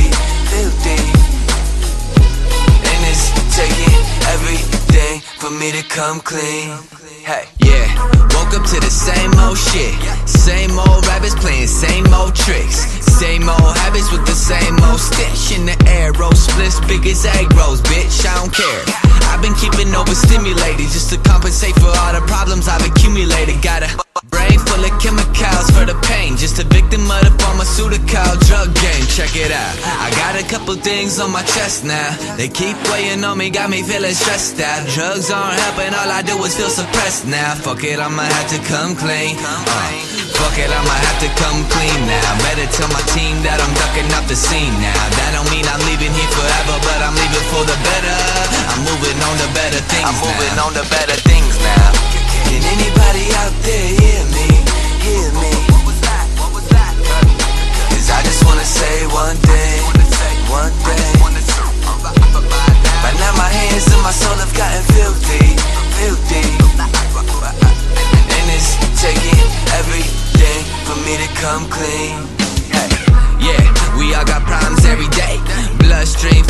filthy, filthy. And it's taking everything for me to come clean. Hey, yeah. Woke up to the same old shit. Same old rabbits playing same old tricks. Same old habits with the same old stitch in the arrow. Splits big as egg rolls, bitch. I don't care. I've been keeping overstimulated just to compensate for all the problems I've accumulated. Got a brain full of chemicals for the pain. Just a victim of the pharmaceutical drug game. It out. I got a couple things on my chest now. They keep weighing on me, got me feeling stressed out. Drugs aren't helping, all I do is feel suppressed now. Fuck it, I'ma have to come clean. Uh, fuck it, I'ma have to come clean now. Better tell my team that I'm ducking off the scene now. That don't mean I'm leaving here forever, but I'm leaving for the better. I'm moving on to better things. I'm moving on to better things now. Can anybody out there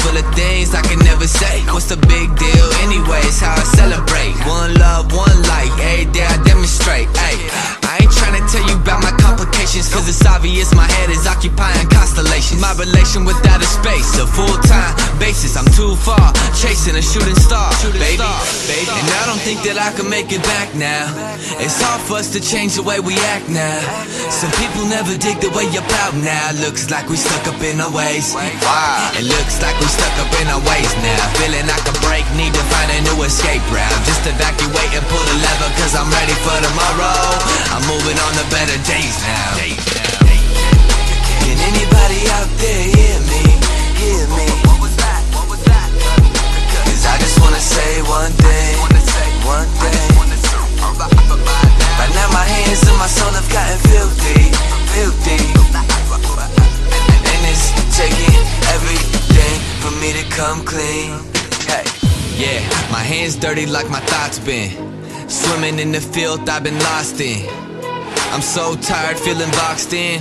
full of things I can never say. What's the big deal, anyways? How I celebrate. One love, one light. Every day I demonstrate. Ay, I ain't tryna tell you about my complications, cause it's obvious my head is occupying constellations. My relation without a space, a full time basis. I'm too far, chasing a shooting star, baby. And I don't think that I can make it back now. It's hard for us to change the way we act now. Some people never dig the way you're out now. Looks like we stuck up in our ways. It looks like we stuck up in our ways now. Feeling like a break, need to find a new escape route. Just evacuate and pull the lever, cause I'm ready for tomorrow. I'm moving on to better days now. Clean. Hey, yeah, my hands dirty like my thoughts been. Swimming in the filth I've been lost in. I'm so tired feeling boxed in.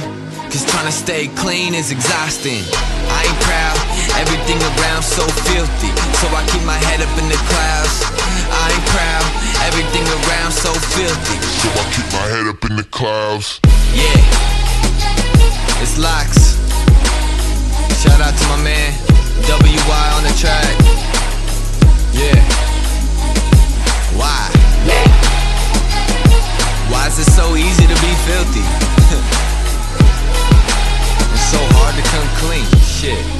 Cause trying to stay clean is exhausting. I ain't proud, everything around so filthy. So I keep my head up in the clouds. I ain't proud, everything around so filthy. So I keep my head up in the clouds. Yeah, it's locks. WY on the track. Yeah. Why? Why is it so easy to be filthy? it's so hard to come clean. Shit.